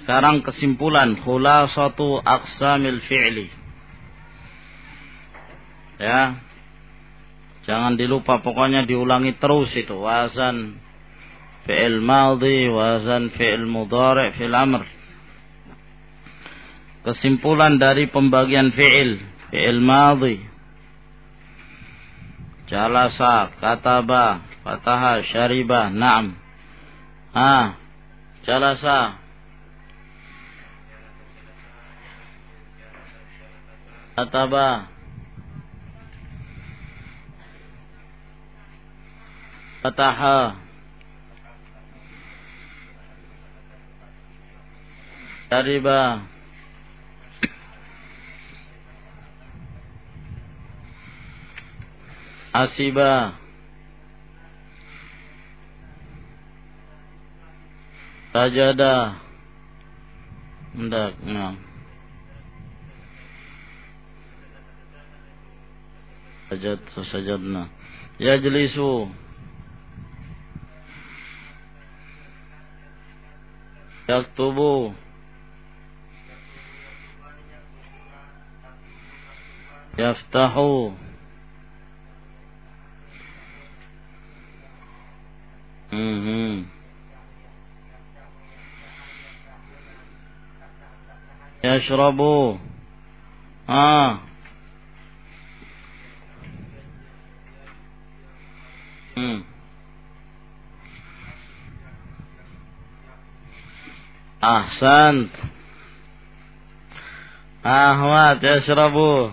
Sekarang kesimpulan khulasatu aqsamil fi'li. Ya. Jangan dilupa pokoknya diulangi terus itu wazan fi'il madhi, wazan fi'il mudhari, fi'il amr. Kesimpulan dari pembagian fi'il, fi'il madhi. Jalasa, kataba, fataha, syariba, na'am. Ah, jalasa. Kataba. Fataha. Syariba. Asiba. Sajada. Hendak, nah. سجد فسجدنا. يجلس يكتب يفتح يشرب آه. Ahsan. Ahmad yashrabu.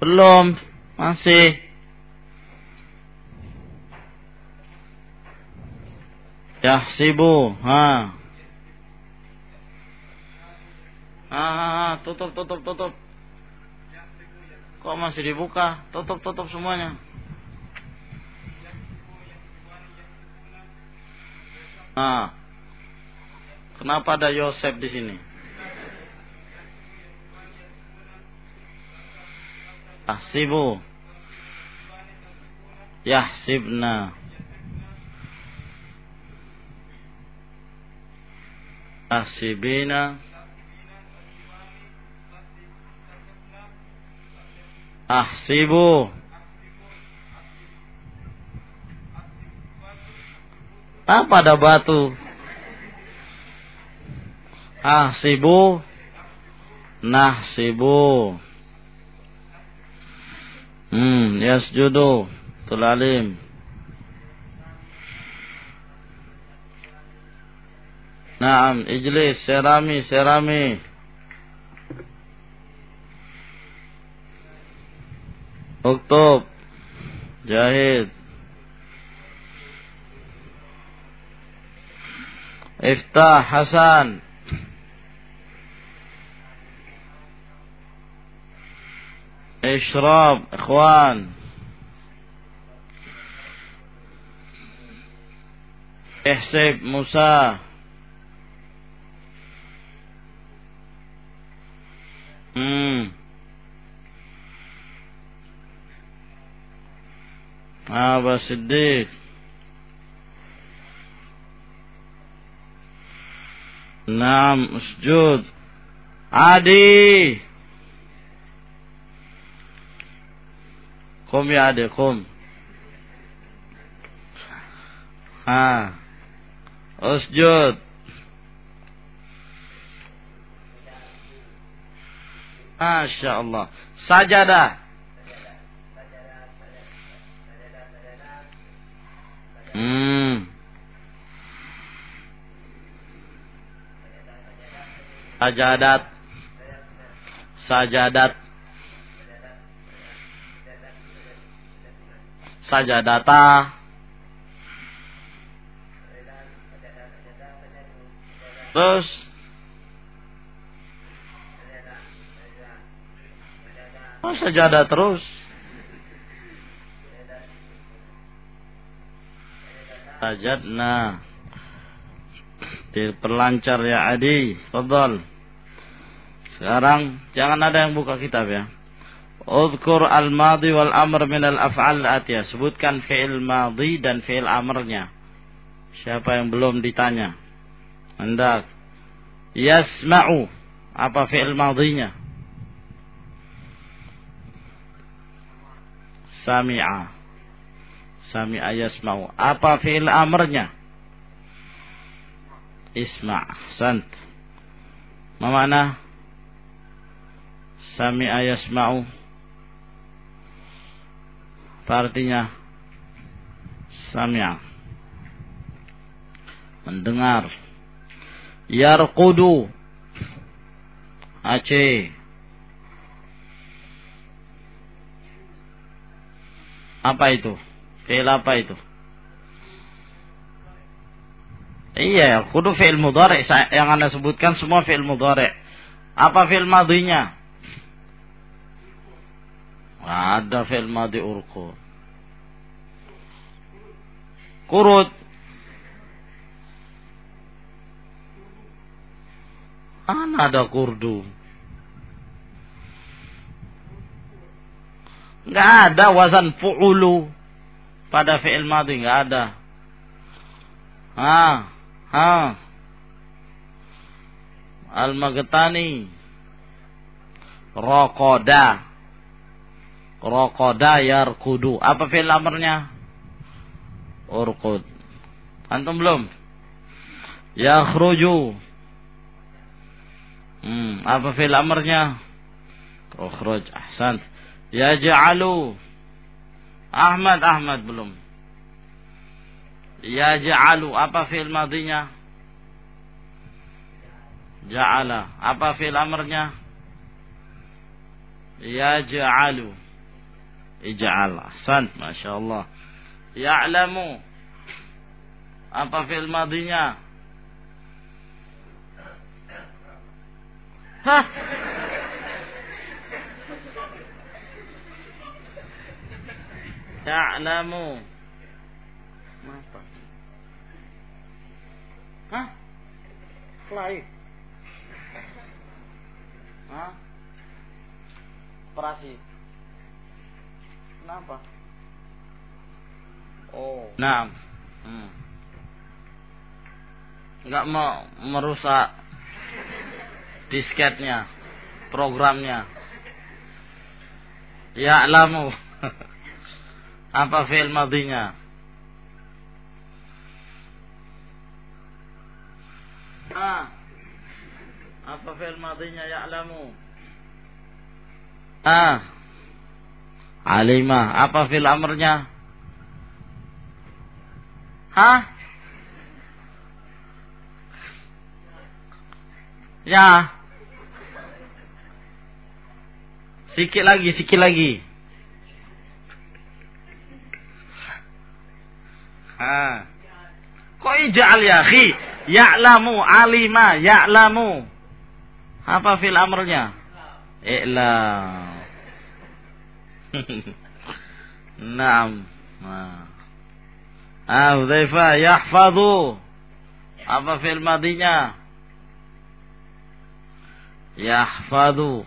Belum, masih. Yahsibu, ha. Ah, tutup, tutup, tutup. Kok masih dibuka? Tutup, tutup semuanya. Ah. Kenapa ada Yosef di sini? Ahsibu. Yahsibna. Ahsibina. Ahsibu. Apa ada batu? Ahsibu. Nahsibu. Hmm, yasjudu. Tulalim. Naam, ijlis, serami, serami. Uktub. Jahid. افتاح حسان اشراب اخوان. احسب موسى. امم آبا صديق. Naam, usjud. Adi. Kum ya Adi, kum. Ha. Usjud. Masya Allah. Sajadah. Hmm. Sajadat. Sajadat. Sajadata. Terus Oh sajadah terus Sajadna Diperlancar ya Adi Fadal Sekarang Jangan ada yang buka kitab ya Udhkur al-madi wal amr min al-af'al atiyah Sebutkan fi'il madi dan fi'il amrnya Siapa yang belum ditanya? Hendak. Yasma'u. Apa fi'il madhinya? Sami'a. Sami'a yasma'u. Apa fi'il amrnya? Isma' sant. Ma makna? Sami'a yasma'u. Apa artinya? Sami'a. Mendengar. Yarqudu. Aceh. Apa itu? Fi'il apa itu? Iya, kudu fi'il mudhari yang Anda sebutkan semua fi'il mudhari. Apa fi'il madhinya? Ada fi'il madhi urqud. Kurut. Mana ada kurdu? Enggak ada wazan fu'ulu pada fi'il madhi, enggak ada. Ha, ha. Al-Maghtani Rokoda Rokoda yarkudu Apa fi'il amrnya? Urkud Antum belum? Yakhruju Hmm, apa fi'il amrnya? Ukhruj, ahsan. Yaj'alu. Ahmad, Ahmad belum. Yaj'alu, apa fi'il madinya? Ja'ala, apa fi'il amrnya? Yaj'alu. Ij'al, ahsan, Masya Allah. Ya'lamu. Apa fi'il madinya? Hah? Ta'lamu. Hah? Fly. Hah? Operasi. Kenapa? Oh. Nah. Hmm. Enggak mau merusak disketnya, programnya. Ya lamu. Apa fi'il madinya? Ah. Apa fi'il madinya ya'lamu? Ah. Alima. Apa fi'il amrnya? Hah? Ya. Sikit lagi, sikit lagi. Ha. Kok ija'al ya khi? Ya'lamu, alima, ya'lamu. Apa fil amrnya? I'lam. Naam. Ah, Hudzaifah yahfadhu. Apa fil madinya? Yahfadhu.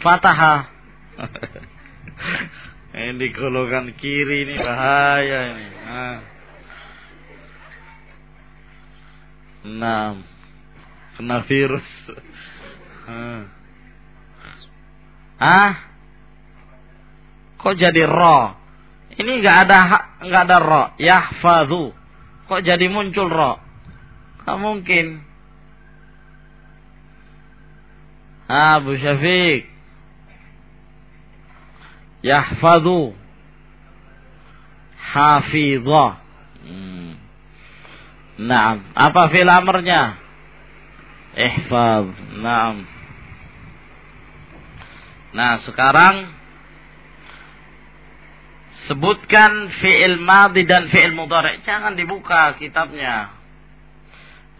Fataha. ini golongan kiri ini bahaya ini. Nah. Kena virus. Ah? Kok jadi ro? Ini nggak ada nggak ada ro. Yahfadhu. Kok jadi muncul ro? Gak mungkin. Ah, Abu Syafiq yahfadhu hafidha hmm. Naam. Apa fil amrnya? Ihfaz. Naam. Nah, sekarang sebutkan fi'il madhi dan fi'il mudhari. Jangan dibuka kitabnya.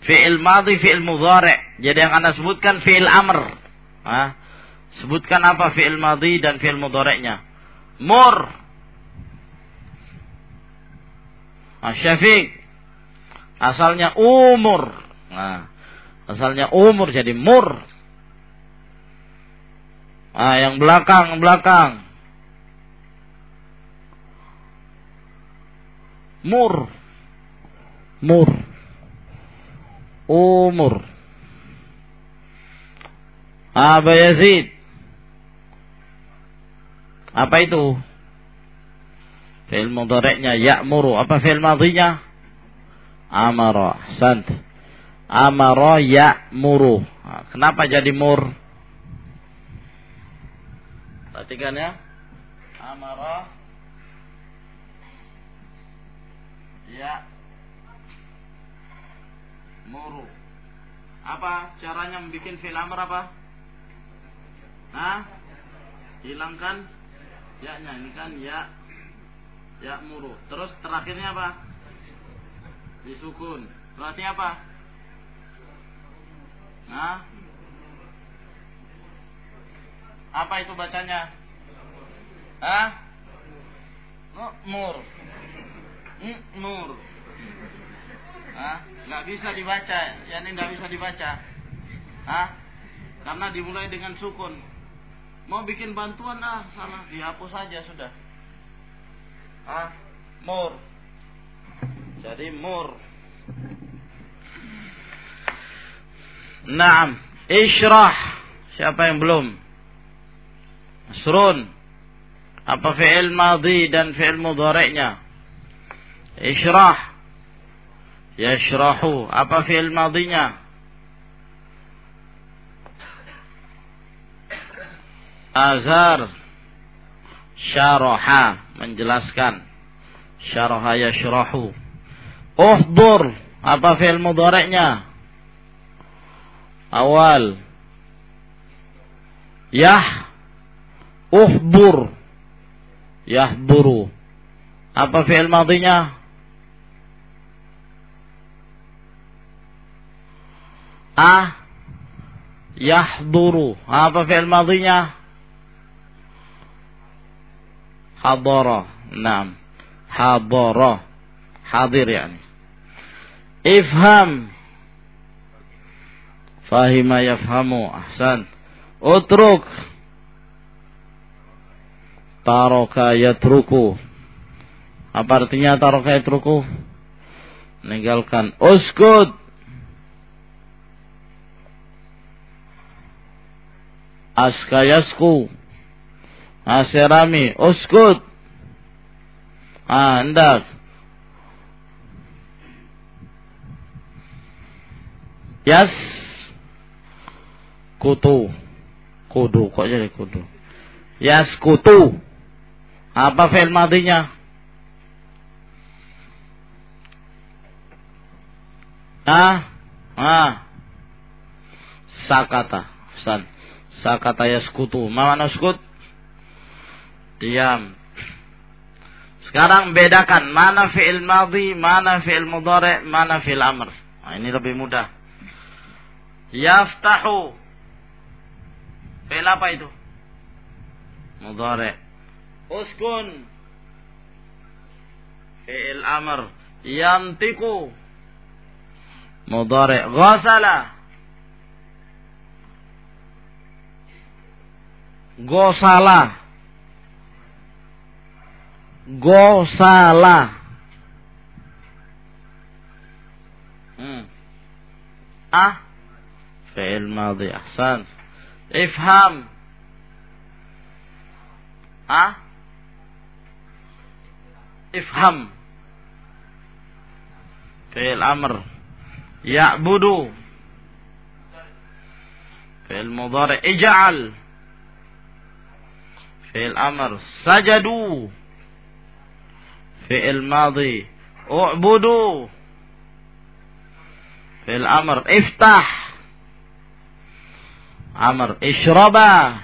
Fi'il madhi, fi'il mudhari. Jadi yang Anda sebutkan fi'il amr. Hah? Sebutkan apa fi'il madhi dan fi'il mudhari'nya. Mur. Syafiq. Asalnya umur. Nah, asalnya umur jadi mur. Nah, yang belakang, belakang. Mur. Mur. Umur. Aba Yazid. Apa itu? Fi'il mudhari'nya ya'muru. Apa fi'il madhinya? Amara. Sant. Amara ya'muru. Kenapa jadi mur? Perhatikan ya. Amara ya muru. Apa caranya membuat fi'il amr apa? Hah? Hilangkan ya-nya ini kan ya ya muru. Terus terakhirnya apa? Disukun. Berarti apa? Nah, apa itu bacanya? Hah? Mur. Mur. Hah? Nggak bisa dibaca. Ya ini nggak bisa dibaca. Hah? Karena dimulai dengan sukun. Mau bikin bantuan ah, sana dihapus saja sudah. Ah, mur. Jadi mur. Naam, isyrah. Siapa yang belum? Masrun. Apa fi'il madhi dan fi'il mudhari'nya? Isyrah. Yashrahu. Apa fi'il madhinya? Azar. Syaraha. Menjelaskan. Syaraha yashrahu. Uhdur. Apa fi'il mudhari'nya? Awal. Yah. Uhbur yahburu apa fi'il madinya ah yahduru. Apa fi'il madinya hadara. Nam hadara. Hadir yani ifham fahima yafhamu ahsan utruk Taroka yatruku. Apa artinya taroka yatruku? Meninggalkan. Uskut. Askayasku. Aserami. Uskut. Ah, hendak. Yas. Kutu. Kudu. Kok jadi kudu? Yas kutu. Apa fi'il madinya? Ah, ah. Sakata. San. Sakata yaskutu. Mana skut? Diam. Sekarang bedakan mana fi'il madhi, mana fi'il mudhari, mana fi'il amr. Nah, ini lebih mudah. Yaftahu. Fi'il apa itu? Mudhari. uskun fi'il amr yantiku mudhari ghasala gosala gosala hmm. ah fi'il madhi ahsan ifham ah ifham fi'il amr ya'budu fi'il mudhari ij'al fi'il amr sajadu fi'il madhi u'budu fi'il amr iftah amr ishraba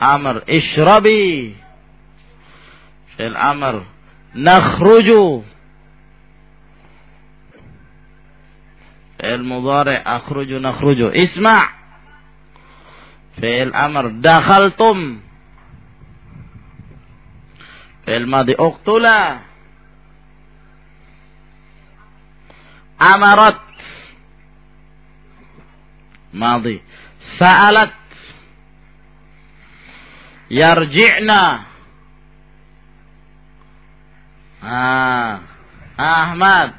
amr ishrabi fil amr nakhruju fil mudhari akhruju nakhruju isma' fil amr dakhaltum fil madi uqtula amarat madi sa'alat yarji'na Ah. Ahmad.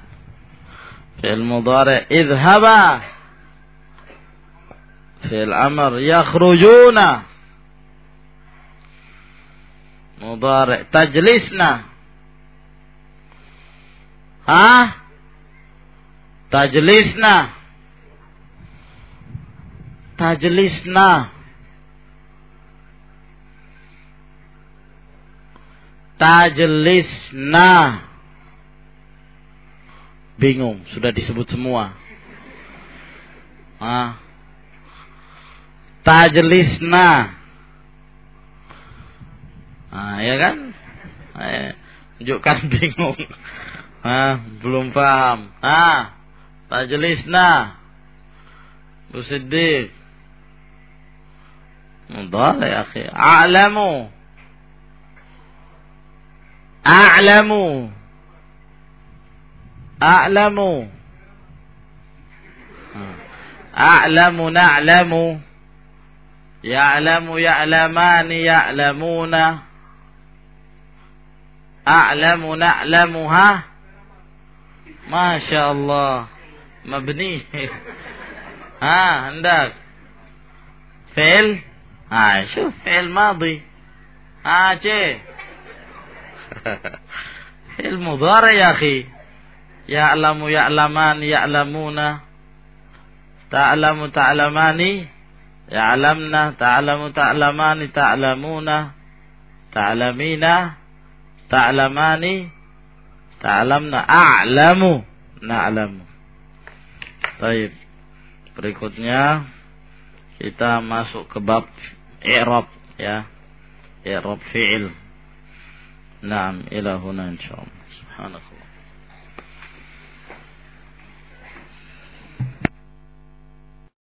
Fi'il mudhari idhaba. Fi'il amr yakhrujuna. Mudhari tajlisna. Ha? Tajlisna. Tajlisna. Tajlisna. Bingung, sudah disebut semua. Ah. Tajlisna. Ah, ya kan? Eh, tunjukkan bingung. Ah, belum paham. Ah, tajlisna. Bu Siddiq. مضارع يا أخي أعلم أعلم أعلم أعلم نعلم يعلم يعلمان يعلمون أعلم نعلمها ما شاء الله مبني ها عندك فعل ها شوف فعل ماضي ها شيء فعل مضارع يا أخي يعلم يعلمان يعلمون تعلم تعلمان يعلمنا تعلم تعلمان تعلمون تعلمين تعلمان تعلمنا أعلم نعلم طيب Berikutnya kita masuk ke bab إعراب يا إعراب فعل. نعم إلى هنا إن شاء الله. سبحانك.